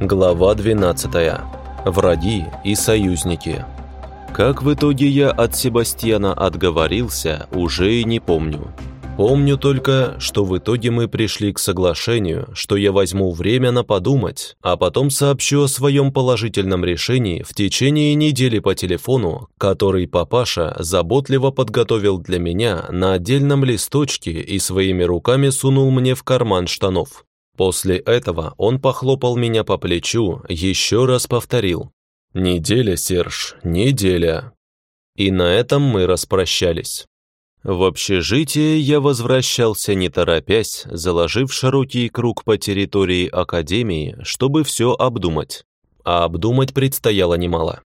Глава 12. Враги и союзники. Как в итоге я от Себастьяна отговорился, уже и не помню. Помню только, что в итоге мы пришли к соглашению, что я возьму время на подумать, а потом сообщу о своем положительном решении в течение недели по телефону, который папаша заботливо подготовил для меня на отдельном листочке и своими руками сунул мне в карман штанов. После этого он похлопал меня по плечу, еще раз повторил. «Неделя, Серж, неделя». И на этом мы распрощались. В общежитие я возвращался не торопясь, заложив широкий круг по территории Академии, чтобы все обдумать. А обдумать предстояло немало.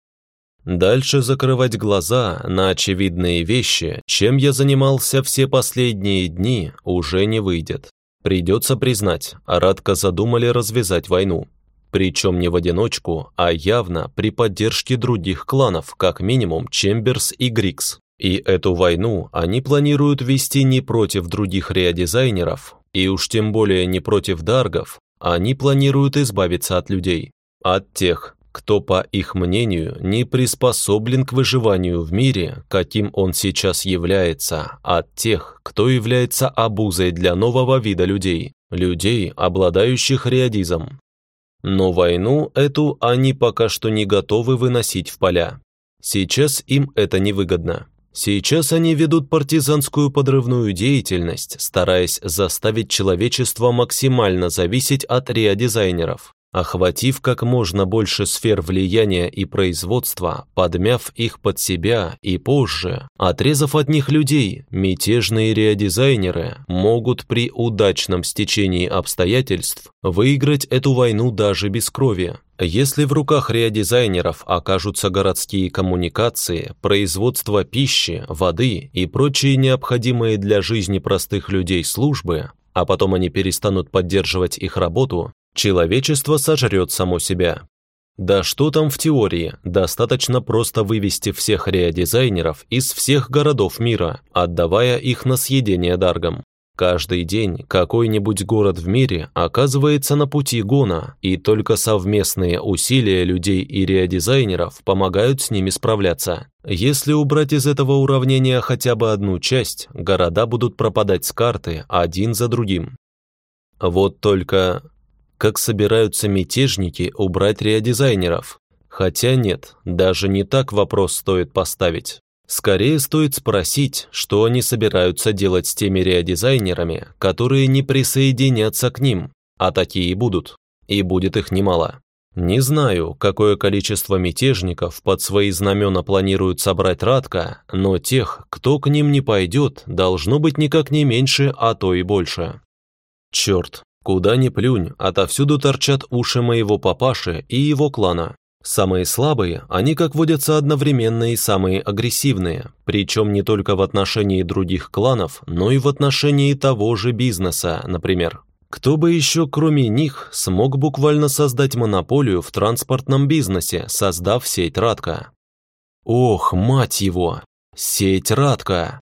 Дальше закрывать глаза на очевидные вещи, чем я занимался все последние дни, уже не выйдет. Придется признать, Аратка задумали развязать войну. Причем не в одиночку, а явно при поддержке других кланов, как минимум Чемберс и Грикс. И эту войну они планируют вести не против других реодизайнеров, и уж тем более не против даргов, они планируют избавиться от людей. От тех, кто, по их мнению, не приспособлен к выживанию в мире, каким он сейчас является, от тех, кто является обузой для нового вида людей, людей, обладающих реодизом. Но войну эту они пока что не готовы выносить в поля. Сейчас им это невыгодно. Сейчас они ведут партизанскую подрывную деятельность, стараясь заставить человечество максимально зависеть от реодизайнеров охватив как можно больше сфер влияния и производства, подмяв их под себя и позже, отрезав от них людей, мятежные реодизайнеры могут при удачном стечении обстоятельств выиграть эту войну даже без крови. Если в руках реодизайнеров окажутся городские коммуникации, производство пищи, воды и прочие необходимые для жизни простых людей службы, а потом они перестанут поддерживать их работу, Человечество сожрет само себя. Да что там в теории, достаточно просто вывести всех реодизайнеров из всех городов мира, отдавая их на съедение даргам. Каждый день какой-нибудь город в мире оказывается на пути гона, и только совместные усилия людей и реодизайнеров помогают с ними справляться. Если убрать из этого уравнения хотя бы одну часть, города будут пропадать с карты один за другим. Вот только как собираются мятежники убрать реодизайнеров. Хотя нет, даже не так вопрос стоит поставить. Скорее стоит спросить, что они собираются делать с теми реодизайнерами, которые не присоединятся к ним, а такие будут, и будет их немало. Не знаю, какое количество мятежников под свои знамена планируют собрать Радка, но тех, кто к ним не пойдет, должно быть никак не меньше, а то и больше. Черт, Куда ни плюнь, отовсюду торчат уши моего папаши и его клана. Самые слабые, они, как водятся, одновременно и самые агрессивные, причем не только в отношении других кланов, но и в отношении того же бизнеса, например. Кто бы еще, кроме них, смог буквально создать монополию в транспортном бизнесе, создав сеть Радка? Ох, мать его! Сеть Радка!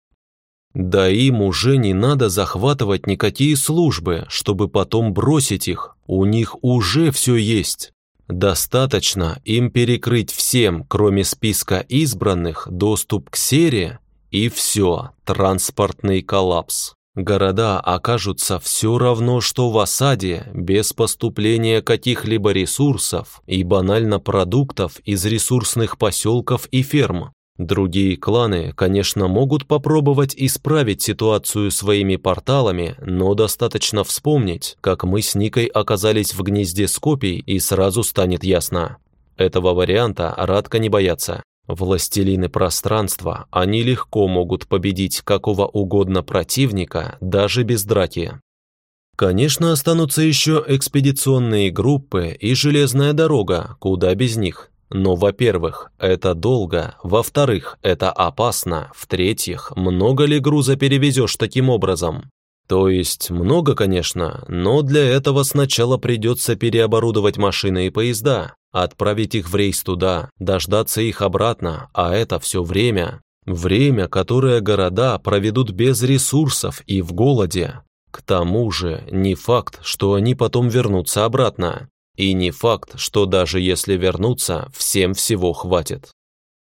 Да им уже не надо захватывать никакие службы, чтобы потом бросить их. У них уже все есть. Достаточно им перекрыть всем, кроме списка избранных, доступ к серии, и все, транспортный коллапс. Города окажутся все равно, что в осаде, без поступления каких-либо ресурсов и банально продуктов из ресурсных поселков и ферм. Другие кланы, конечно, могут попробовать исправить ситуацию своими порталами, но достаточно вспомнить, как мы с Никой оказались в гнезде Скопий и сразу станет ясно. Этого варианта Радка не боятся. Властелины пространства, они легко могут победить какого угодно противника, даже без драки. Конечно, останутся еще экспедиционные группы и железная дорога, куда без них. Но, во-первых, это долго, во-вторых, это опасно, в-третьих, много ли груза перевезешь таким образом? То есть много, конечно, но для этого сначала придется переоборудовать машины и поезда, отправить их в рейс туда, дождаться их обратно, а это все время. Время, которое города проведут без ресурсов и в голоде. К тому же, не факт, что они потом вернутся обратно. И не факт, что даже если вернуться, всем всего хватит.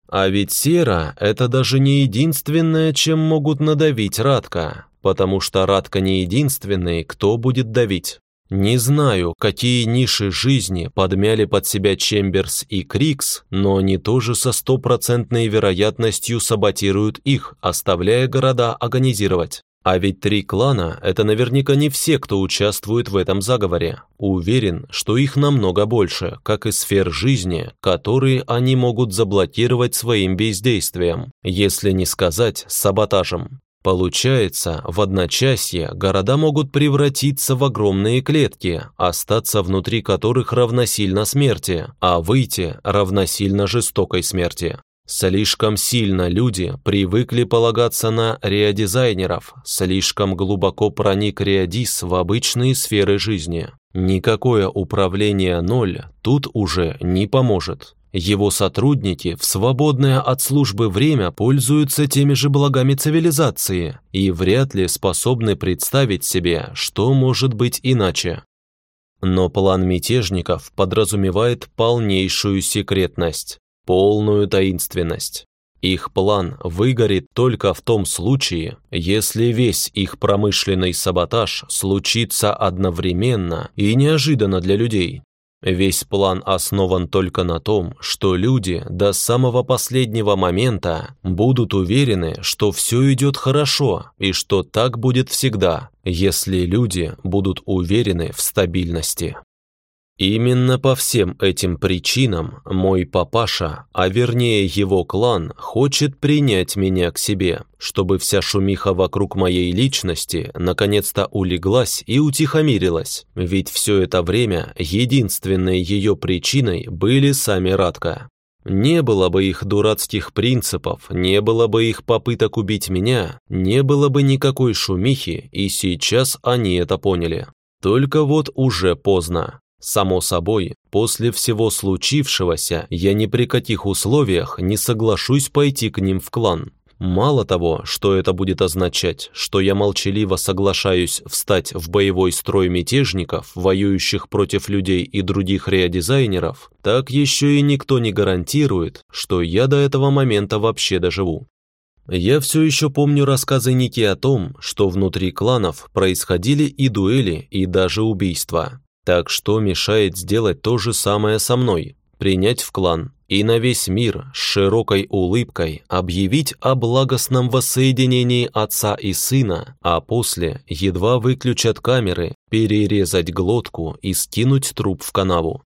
А ведь сера – это даже не единственное, чем могут надавить Радка, потому что Радка не единственный, кто будет давить. Не знаю, какие ниши жизни подмяли под себя Чемберс и Крикс, но они тоже со стопроцентной вероятностью саботируют их, оставляя города организировать. А ведь три клана – это наверняка не все, кто участвует в этом заговоре. Уверен, что их намного больше, как и сфер жизни, которые они могут заблокировать своим бездействием, если не сказать саботажем. Получается, в одночасье города могут превратиться в огромные клетки, остаться внутри которых равносильно смерти, а выйти равносильно жестокой смерти. Слишком сильно люди привыкли полагаться на реодизайнеров, слишком глубоко проник реодис в обычные сферы жизни. Никакое управление ноль тут уже не поможет. Его сотрудники в свободное от службы время пользуются теми же благами цивилизации и вряд ли способны представить себе, что может быть иначе. Но план мятежников подразумевает полнейшую секретность полную таинственность. Их план выгорит только в том случае, если весь их промышленный саботаж случится одновременно и неожиданно для людей. Весь план основан только на том, что люди до самого последнего момента будут уверены, что все идет хорошо и что так будет всегда, если люди будут уверены в стабильности. Именно по всем этим причинам мой папаша, а вернее его клан, хочет принять меня к себе, чтобы вся шумиха вокруг моей личности наконец-то улеглась и утихомирилась, ведь все это время единственной ее причиной были сами Радка. Не было бы их дурацких принципов, не было бы их попыток убить меня, не было бы никакой шумихи, и сейчас они это поняли. Только вот уже поздно. Само собой, после всего случившегося я ни при каких условиях не соглашусь пойти к ним в клан. Мало того, что это будет означать, что я молчаливо соглашаюсь встать в боевой строй мятежников, воюющих против людей и других реодизайнеров, так еще и никто не гарантирует, что я до этого момента вообще доживу. Я все еще помню рассказы Ники о том, что внутри кланов происходили и дуэли, и даже убийства. Так что мешает сделать то же самое со мной, принять в клан и на весь мир с широкой улыбкой объявить о благостном воссоединении отца и сына, а после едва выключат камеры, перерезать глотку и скинуть труп в канаву.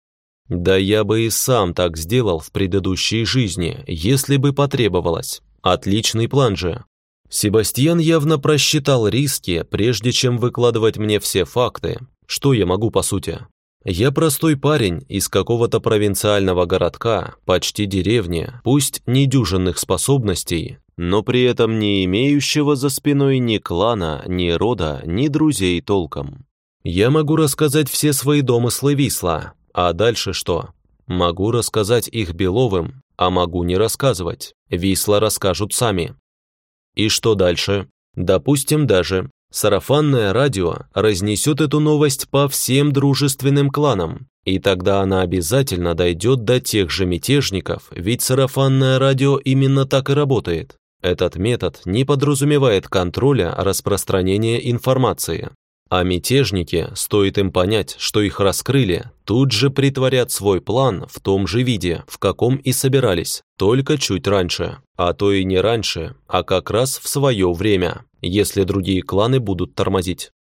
Да я бы и сам так сделал в предыдущей жизни, если бы потребовалось. Отличный план же. Себастьян явно просчитал риски, прежде чем выкладывать мне все факты, что я могу по сути? Я простой парень из какого-то провинциального городка, почти деревни, пусть недюжинных способностей, но при этом не имеющего за спиной ни клана, ни рода, ни друзей толком. Я могу рассказать все свои домыслы Висла, а дальше что? Могу рассказать их Беловым, а могу не рассказывать. Висла расскажут сами. И что дальше? Допустим даже, Сарафанное радио разнесет эту новость по всем дружественным кланам, и тогда она обязательно дойдет до тех же мятежников, ведь сарафанное радио именно так и работает. Этот метод не подразумевает контроля распространения информации. А мятежники, стоит им понять, что их раскрыли, тут же притворят свой план в том же виде, в каком и собирались, только чуть раньше, а то и не раньше, а как раз в свое время, если другие кланы будут тормозить.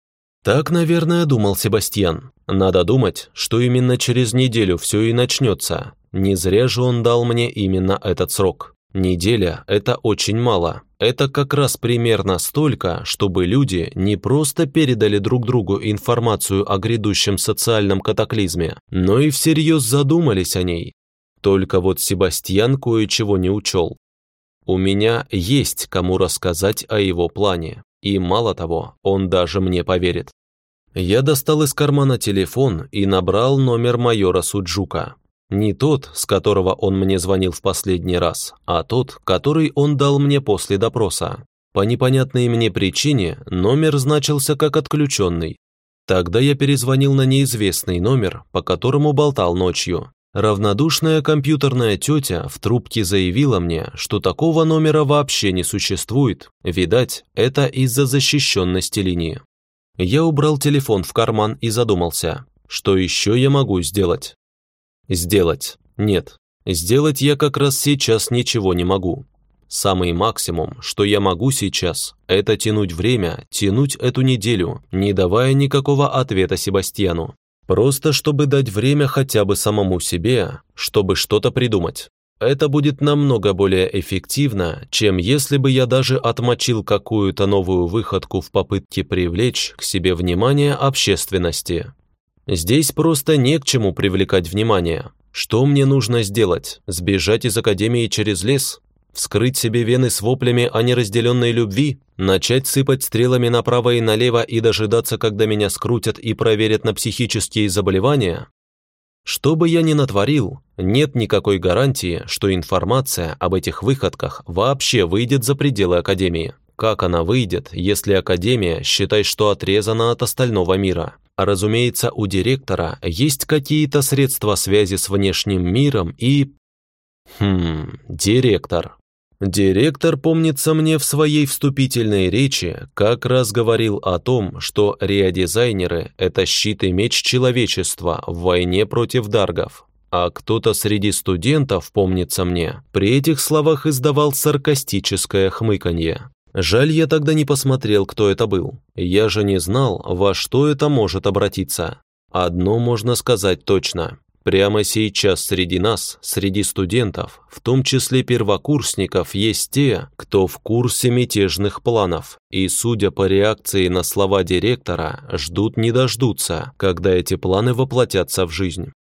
Так, наверное, думал Себастьян. Надо думать, что именно через неделю все и начнется. Не зря же он дал мне именно этот срок. Неделя – это очень мало. Это как раз примерно столько, чтобы люди не просто передали друг другу информацию о грядущем социальном катаклизме, но и всерьез задумались о ней. Только вот Себастьян кое-чего не учел. У меня есть кому рассказать о его плане, и мало того, он даже мне поверит. Я достал из кармана телефон и набрал номер майора Суджука. Не тот, с которого он мне звонил в последний раз, а тот, который он дал мне после допроса. По непонятной мне причине номер значился как отключенный. Тогда я перезвонил на неизвестный номер, по которому болтал ночью. Равнодушная компьютерная тетя в трубке заявила мне, что такого номера вообще не существует. Видать, это из-за защищенности линии. Я убрал телефон в карман и задумался, что еще я могу сделать? Сделать. Нет. Сделать я как раз сейчас ничего не могу. Самый максимум, что я могу сейчас, это тянуть время, тянуть эту неделю, не давая никакого ответа Себастьяну. Просто чтобы дать время хотя бы самому себе, чтобы что-то придумать. Это будет намного более эффективно, чем если бы я даже отмочил какую-то новую выходку в попытке привлечь к себе внимание общественности. Здесь просто не к чему привлекать внимание. Что мне нужно сделать? Сбежать из академии через лес? вскрыть себе вены с воплями о неразделенной любви, начать сыпать стрелами направо и налево и дожидаться, когда меня скрутят и проверят на психические заболевания? Что бы я ни натворил, нет никакой гарантии, что информация об этих выходках вообще выйдет за пределы Академии. Как она выйдет, если Академия считает, что отрезана от остального мира? Разумеется, у директора есть какие-то средства связи с внешним миром и... Хм, директор. Директор, помнится мне в своей вступительной речи, как раз говорил о том, что реодизайнеры – это щит и меч человечества в войне против даргов. А кто-то среди студентов, помнится мне, при этих словах издавал саркастическое хмыканье. Жаль, я тогда не посмотрел, кто это был. Я же не знал, во что это может обратиться. Одно можно сказать точно. Прямо сейчас среди нас, среди студентов, в том числе первокурсников, есть те, кто в курсе мятежных планов, и, судя по реакции на слова директора, ждут не дождутся, когда эти планы воплотятся в жизнь.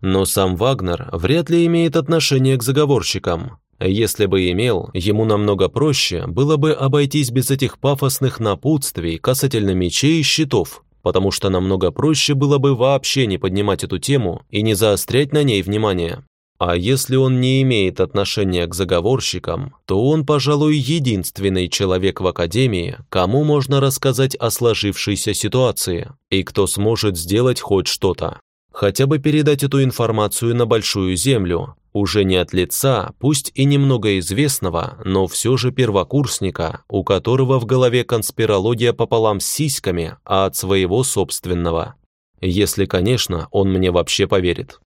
Но сам Вагнер вряд ли имеет отношение к заговорщикам. Если бы имел, ему намного проще было бы обойтись без этих пафосных напутствий касательно мечей и щитов, потому что намного проще было бы вообще не поднимать эту тему и не заострять на ней внимание. А если он не имеет отношения к заговорщикам, то он, пожалуй, единственный человек в Академии, кому можно рассказать о сложившейся ситуации, и кто сможет сделать хоть что-то. Хотя бы передать эту информацию на Большую Землю, уже не от лица, пусть и немного известного, но все же первокурсника, у которого в голове конспирология пополам с сиськами, а от своего собственного. Если, конечно, он мне вообще поверит.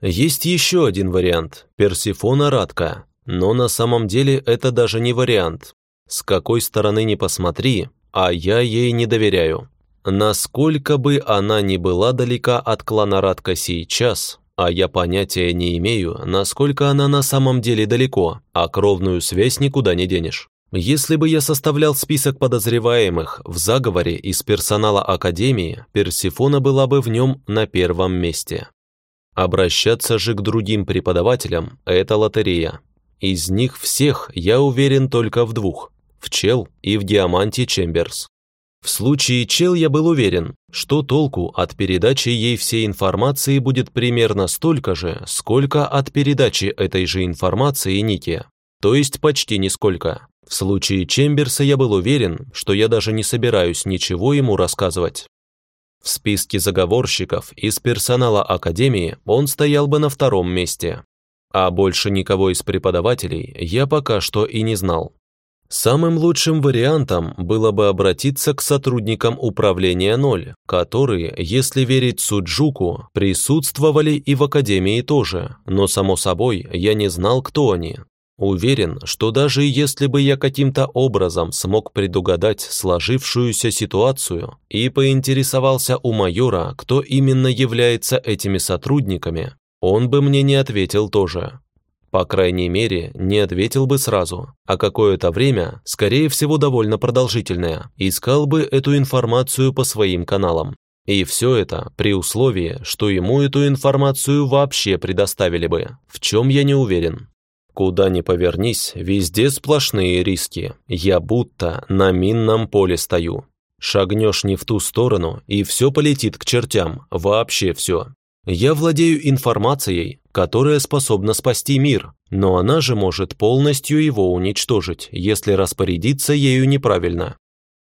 Есть еще один вариант – Персифона Радка, но на самом деле это даже не вариант. С какой стороны ни посмотри, а я ей не доверяю. Насколько бы она ни была далека от клана Радка сейчас, а я понятия не имею, насколько она на самом деле далеко, а кровную связь никуда не денешь. Если бы я составлял список подозреваемых в заговоре из персонала Академии, Персифона была бы в нем на первом месте. Обращаться же к другим преподавателям – это лотерея. Из них всех я уверен только в двух – в Чел и в Диаманте Чемберс. В случае Чел я был уверен, что толку от передачи ей всей информации будет примерно столько же, сколько от передачи этой же информации Нике, то есть почти нисколько. В случае Чемберса я был уверен, что я даже не собираюсь ничего ему рассказывать. В списке заговорщиков из персонала Академии он стоял бы на втором месте, а больше никого из преподавателей я пока что и не знал. Самым лучшим вариантом было бы обратиться к сотрудникам управления Ноль, которые, если верить Суджуку, присутствовали и в Академии тоже, но, само собой, я не знал, кто они. Уверен, что даже если бы я каким-то образом смог предугадать сложившуюся ситуацию и поинтересовался у майора, кто именно является этими сотрудниками, он бы мне не ответил тоже. По крайней мере, не ответил бы сразу, а какое-то время, скорее всего довольно продолжительное, искал бы эту информацию по своим каналам. И все это при условии, что ему эту информацию вообще предоставили бы, в чем я не уверен. Куда ни повернись, везде сплошные риски. Я будто на минном поле стою. Шагнешь не в ту сторону, и все полетит к чертям, вообще все. Я владею информацией, которая способна спасти мир, но она же может полностью его уничтожить, если распорядиться ею неправильно.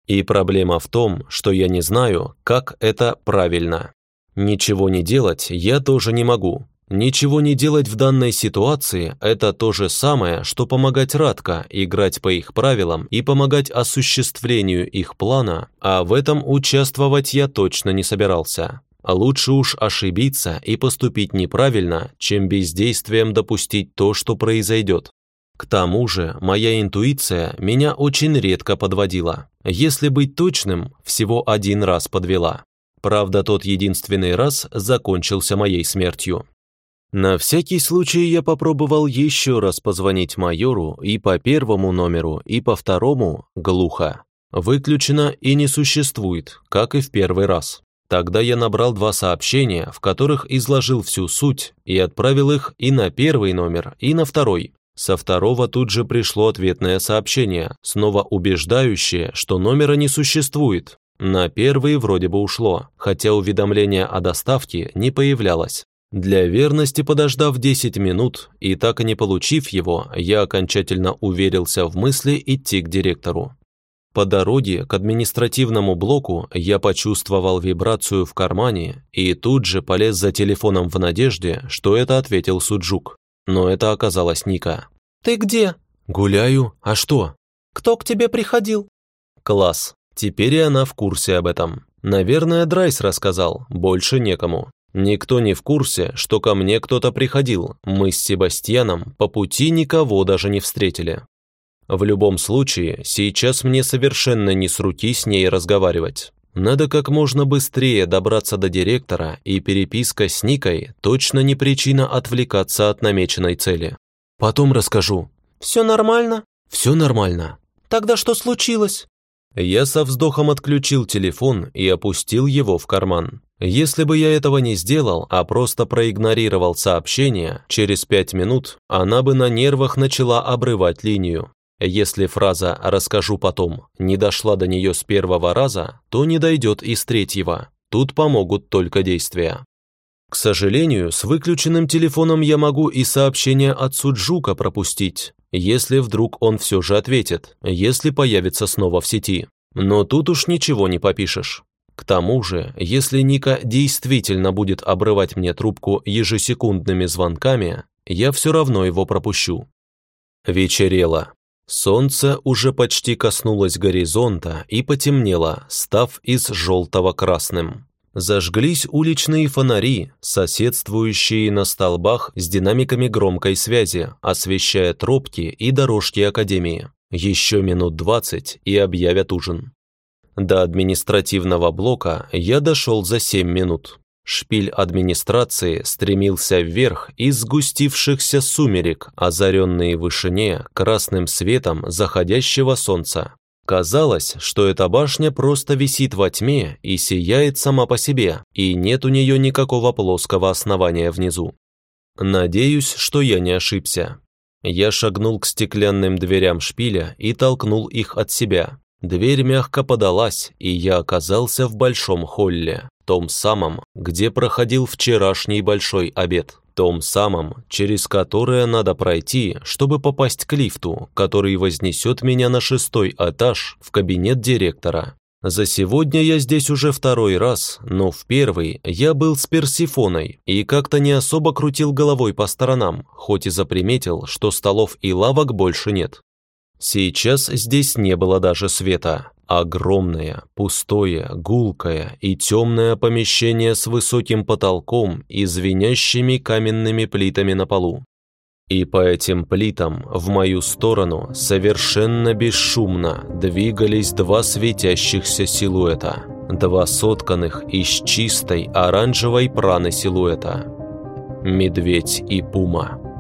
И проблема в том, что я не знаю, как это правильно. Ничего не делать я тоже не могу. Ничего не делать в данной ситуации – это то же самое, что помогать Радко, играть по их правилам и помогать осуществлению их плана, а в этом участвовать я точно не собирался. Лучше уж ошибиться и поступить неправильно, чем бездействием допустить то, что произойдет. К тому же, моя интуиция меня очень редко подводила. Если быть точным, всего один раз подвела. Правда, тот единственный раз закончился моей смертью. На всякий случай я попробовал еще раз позвонить майору и по первому номеру, и по второму глухо. Выключено и не существует, как и в первый раз. Тогда я набрал два сообщения, в которых изложил всю суть и отправил их и на первый номер, и на второй. Со второго тут же пришло ответное сообщение, снова убеждающее, что номера не существует. На первый вроде бы ушло, хотя уведомление о доставке не появлялось. Для верности подождав 10 минут и так и не получив его, я окончательно уверился в мысли идти к директору. По дороге к административному блоку я почувствовал вибрацию в кармане и тут же полез за телефоном в надежде, что это ответил Суджук. Но это оказалась Ника. «Ты где?» «Гуляю. А что?» «Кто к тебе приходил?» «Класс. Теперь и она в курсе об этом. Наверное, Драйс рассказал, больше некому. Никто не в курсе, что ко мне кто-то приходил. Мы с Себастьяном по пути никого даже не встретили. В любом случае, сейчас мне совершенно не с руки с ней разговаривать. Надо как можно быстрее добраться до директора, и переписка с Никой точно не причина отвлекаться от намеченной цели. Потом расскажу. «Все нормально?» «Все нормально». «Тогда что случилось?» Я со вздохом отключил телефон и опустил его в карман. Если бы я этого не сделал, а просто проигнорировал сообщение, через пять минут она бы на нервах начала обрывать линию. Если фраза «расскажу потом» не дошла до нее с первого раза, то не дойдет и с третьего. Тут помогут только действия. К сожалению, с выключенным телефоном я могу и сообщение от Суджука пропустить, если вдруг он все же ответит, если появится снова в сети. Но тут уж ничего не попишешь. К тому же, если Ника действительно будет обрывать мне трубку ежесекундными звонками, я все равно его пропущу. Вечерело. Солнце уже почти коснулось горизонта и потемнело, став из желтого красным. Зажглись уличные фонари, соседствующие на столбах с динамиками громкой связи, освещая тропки и дорожки Академии. Еще минут двадцать и объявят ужин. До административного блока я дошел за 7 минут. Шпиль администрации стремился вверх из сгустившихся сумерек, озаренные в вышине красным светом заходящего солнца. Казалось, что эта башня просто висит во тьме и сияет сама по себе, и нет у нее никакого плоского основания внизу. Надеюсь, что я не ошибся. Я шагнул к стеклянным дверям шпиля и толкнул их от себя. Дверь мягко подалась, и я оказался в большом холле, том самом, где проходил вчерашний большой обед, том самом, через которое надо пройти, чтобы попасть к лифту, который вознесет меня на шестой этаж в кабинет директора. За сегодня я здесь уже второй раз, но в первый я был с Персифоной и как-то не особо крутил головой по сторонам, хоть и заприметил, что столов и лавок больше нет. Сейчас здесь не было даже света. Огромное, пустое, гулкое и темное помещение с высоким потолком и звенящими каменными плитами на полу. И по этим плитам в мою сторону совершенно бесшумно двигались два светящихся силуэта, два сотканных из чистой оранжевой праны силуэта. Медведь и пума.